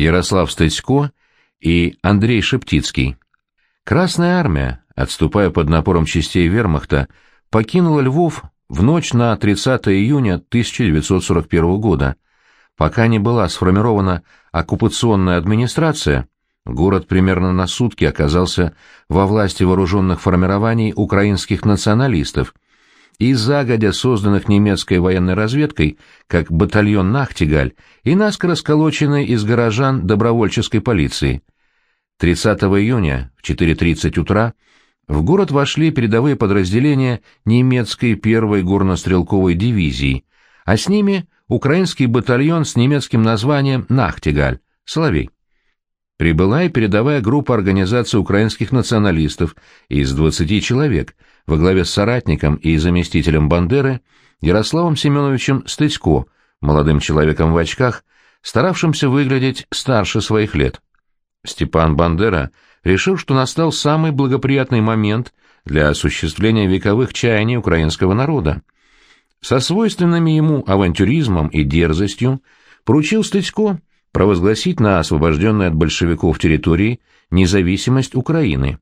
Ярослав Стыцко и Андрей Шептицкий. Красная армия, отступая под напором частей вермахта, покинула Львов в ночь на 30 июня 1941 года. Пока не была сформирована оккупационная администрация, город примерно на сутки оказался во власти вооруженных формирований украинских националистов и загодя созданных немецкой военной разведкой, как батальон «Нахтигаль» и наскоро сколоченный из горожан добровольческой полиции. 30 июня в 4.30 утра в город вошли передовые подразделения немецкой первой горнострелковой дивизии, а с ними украинский батальон с немецким названием «Нахтигаль» — «Соловей». Прибыла и передовая группа организации украинских националистов из 20 человек во главе с соратником и заместителем Бандеры Ярославом Семеновичем Стыцко, молодым человеком в очках, старавшимся выглядеть старше своих лет. Степан Бандера решил, что настал самый благоприятный момент для осуществления вековых чаяний украинского народа. Со свойственными ему авантюризмом и дерзостью поручил Стыцко провозгласить на освобожденной от большевиков территории независимость Украины.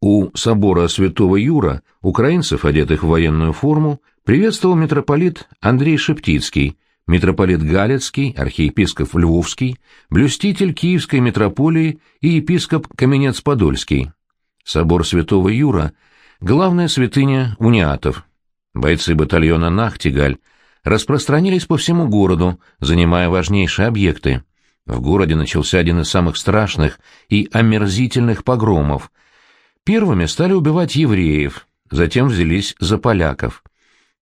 У собора святого Юра украинцев, одетых в военную форму, приветствовал митрополит Андрей Шептицкий, митрополит Галецкий, архиепископ Львовский, блюститель Киевской митрополии и епископ Каменец-Подольский. Собор святого Юра — главная святыня униатов. Бойцы батальона «Нахтигаль» распространились по всему городу, занимая важнейшие объекты. В городе начался один из самых страшных и омерзительных погромов. Первыми стали убивать евреев, затем взялись за поляков —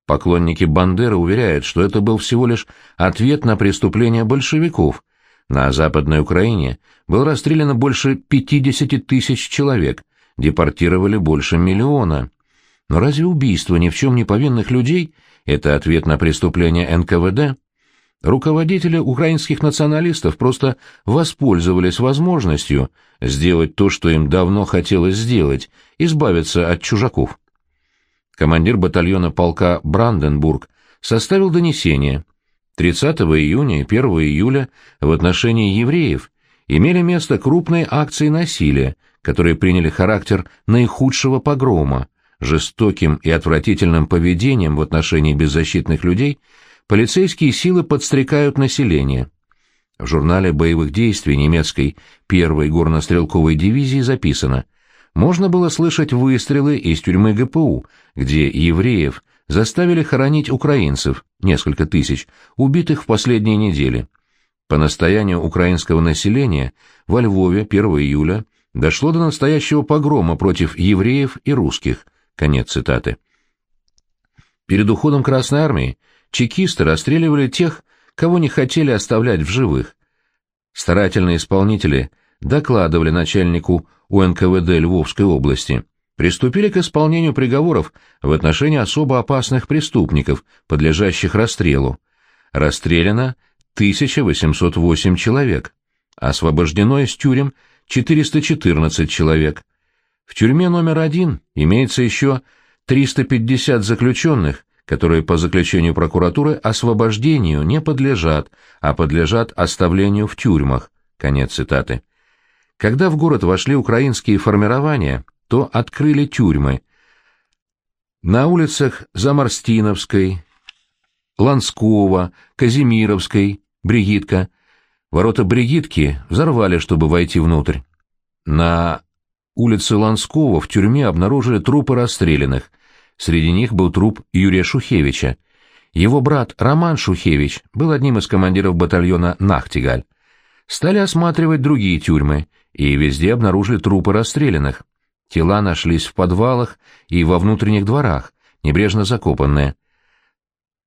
Поклонники Бандеры уверяют, что это был всего лишь ответ на преступления большевиков. На Западной Украине было расстреляно больше 50 тысяч человек, депортировали больше миллиона. Но разве убийство ни в чем не повинных людей – это ответ на преступления НКВД? Руководители украинских националистов просто воспользовались возможностью сделать то, что им давно хотелось сделать – избавиться от чужаков командир батальона полка Бранденбург составил донесение. 30 июня и 1 июля в отношении евреев имели место крупные акции насилия, которые приняли характер наихудшего погрома. Жестоким и отвратительным поведением в отношении беззащитных людей полицейские силы подстрекают население. В журнале боевых действий немецкой первой горнострелковой дивизии записано можно было слышать выстрелы из тюрьмы ГПУ, где евреев заставили хоронить украинцев, несколько тысяч, убитых в последние недели. По настоянию украинского населения во Львове 1 июля дошло до настоящего погрома против евреев и русских. Конец цитаты. Перед уходом Красной Армии чекисты расстреливали тех, кого не хотели оставлять в живых. Старательные исполнители докладывали начальнику УНКВД Львовской области приступили к исполнению приговоров в отношении особо опасных преступников, подлежащих расстрелу. Расстреляно 1808 человек, освобождено из тюрем 414 человек. В тюрьме номер один имеется еще 350 заключенных, которые по заключению прокуратуры освобождению не подлежат, а подлежат оставлению в тюрьмах. Конец цитаты. Когда в город вошли украинские формирования, то открыли тюрьмы. На улицах Замарстиновской, Ланского, Казимировской, Бригитка. Ворота Бригитки взорвали, чтобы войти внутрь. На улице Ланского в тюрьме обнаружили трупы расстрелянных. Среди них был труп Юрия Шухевича. Его брат Роман Шухевич был одним из командиров батальона «Нахтигаль». Стали осматривать другие тюрьмы, и везде обнаружили трупы расстрелянных. Тела нашлись в подвалах и во внутренних дворах, небрежно закопанные.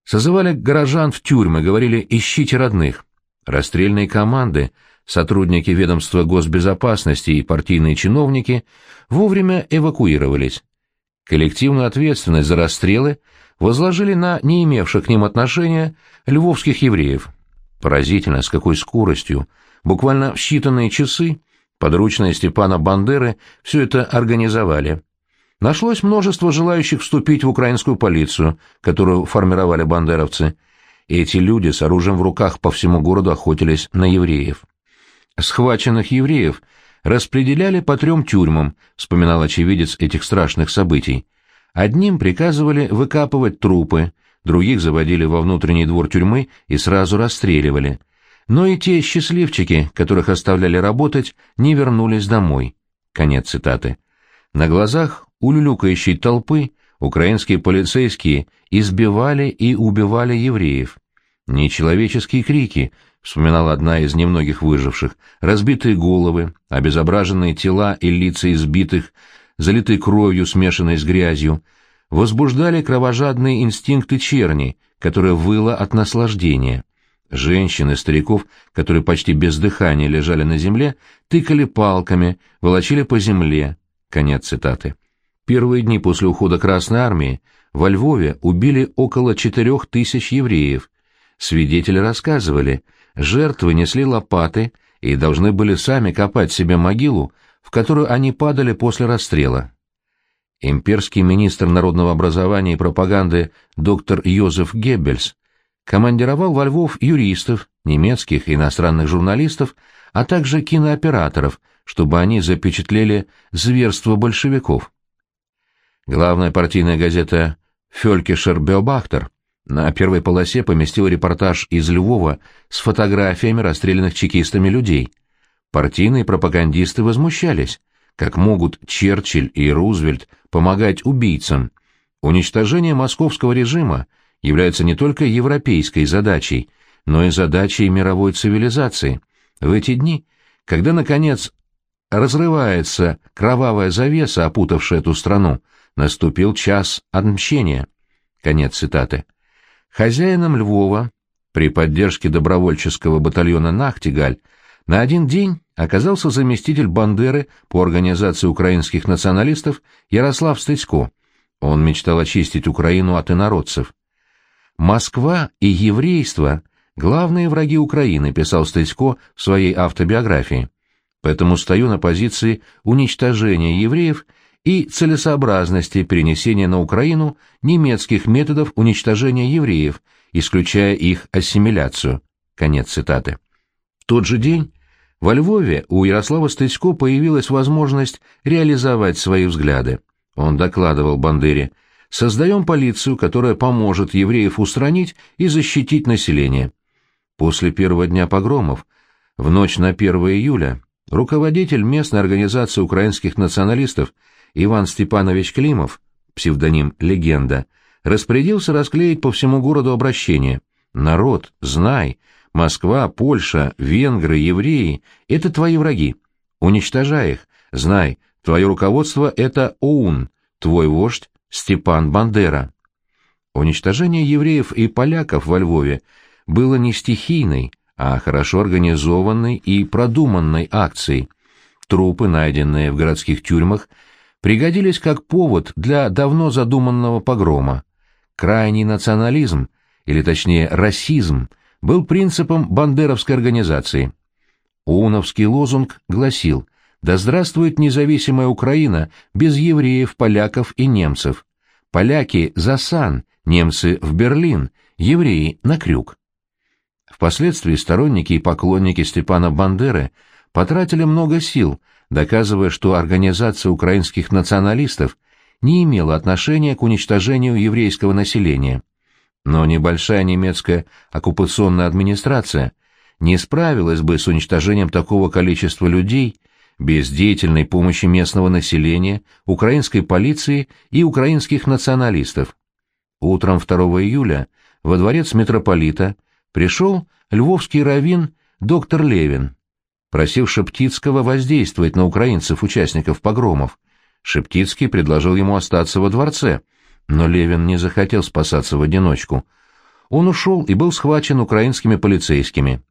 Созывали горожан в тюрьмы, говорили «ищите родных». Расстрельные команды, сотрудники ведомства госбезопасности и партийные чиновники вовремя эвакуировались. Коллективную ответственность за расстрелы возложили на не имевших к ним отношения львовских евреев. Поразительно, с какой скоростью, буквально в считанные часы, Подручные Степана Бандеры все это организовали. Нашлось множество желающих вступить в украинскую полицию, которую формировали бандеровцы. Эти люди с оружием в руках по всему городу охотились на евреев. Схваченных евреев распределяли по трем тюрьмам, вспоминал очевидец этих страшных событий. Одним приказывали выкапывать трупы, других заводили во внутренний двор тюрьмы и сразу расстреливали. Но и те счастливчики, которых оставляли работать, не вернулись домой. Конец цитаты. На глазах у люлюкающей толпы украинские полицейские избивали и убивали евреев. Нечеловеческие крики, вспоминала одна из немногих выживших, разбитые головы, обезображенные тела и лица избитых, залитые кровью, смешанной с грязью, возбуждали кровожадные инстинкты черни, которая выла от наслаждения. Женщин и стариков, которые почти без дыхания лежали на земле, тыкали палками, волочили по земле. Конец цитаты. Первые дни после ухода Красной Армии во Львове убили около четырех тысяч евреев. Свидетели рассказывали, жертвы несли лопаты и должны были сами копать себе могилу, в которую они падали после расстрела. Имперский министр народного образования и пропаганды доктор Йозеф Геббельс командировал во Львов юристов, немецких и иностранных журналистов, а также кинооператоров, чтобы они запечатлели зверство большевиков. Главная партийная газета «Фелькишер Беобахтер» на первой полосе поместила репортаж из Львова с фотографиями расстрелянных чекистами людей. Партийные пропагандисты возмущались, как могут Черчилль и Рузвельт помогать убийцам. Уничтожение московского режима является не только европейской задачей, но и задачей мировой цивилизации. В эти дни, когда, наконец, разрывается кровавая завеса, опутавшая эту страну, наступил час отмщения. Конец цитаты. Хозяином Львова, при поддержке добровольческого батальона «Нахтигаль», на один день оказался заместитель Бандеры по организации украинских националистов Ярослав Стыцко. Он мечтал очистить Украину от инородцев. «Москва и еврейство — главные враги Украины», — писал Стыцко в своей автобиографии. «Поэтому стою на позиции уничтожения евреев и целесообразности перенесения на Украину немецких методов уничтожения евреев, исключая их ассимиляцию». Конец цитаты. В тот же день во Львове у Ярослава Стыцко появилась возможность реализовать свои взгляды. Он докладывал Бандере – Создаем полицию, которая поможет евреев устранить и защитить население. После первого дня погромов, в ночь на 1 июля, руководитель местной организации украинских националистов Иван Степанович Климов, псевдоним «Легенда», распорядился расклеить по всему городу обращение «Народ, знай, Москва, Польша, венгры, евреи — это твои враги. Уничтожай их, знай, твое руководство — это ОУН, твой вождь Степан Бандера. Уничтожение евреев и поляков во Львове было не стихийной, а хорошо организованной и продуманной акцией. Трупы, найденные в городских тюрьмах, пригодились как повод для давно задуманного погрома. Крайний национализм, или точнее расизм, был принципом бандеровской организации. Уновский лозунг гласил да здравствует независимая Украина без евреев, поляков и немцев. Поляки за сан, немцы в Берлин, евреи на крюк. Впоследствии сторонники и поклонники Степана Бандеры потратили много сил, доказывая, что организация украинских националистов не имела отношения к уничтожению еврейского населения. Но небольшая немецкая оккупационная администрация не справилась бы с уничтожением такого количества людей без деятельной помощи местного населения, украинской полиции и украинских националистов. Утром 2 июля во дворец митрополита пришел львовский раввин доктор Левин, просил Шептицкого воздействовать на украинцев, участников погромов. Шептицкий предложил ему остаться во дворце, но Левин не захотел спасаться в одиночку. Он ушел и был схвачен украинскими полицейскими.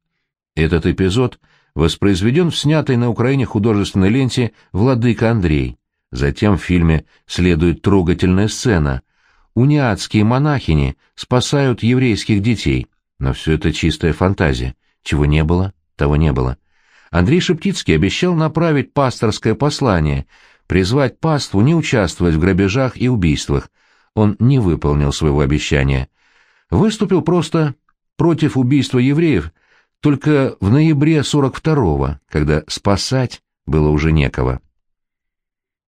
Этот эпизод – воспроизведен в снятой на Украине художественной ленте «Владыка Андрей». Затем в фильме следует трогательная сцена. Униатские монахини спасают еврейских детей. Но все это чистая фантазия. Чего не было, того не было. Андрей Шептицкий обещал направить пасторское послание, призвать паству не участвовать в грабежах и убийствах. Он не выполнил своего обещания. Выступил просто против убийства евреев – только в ноябре 42-го, когда спасать было уже некого.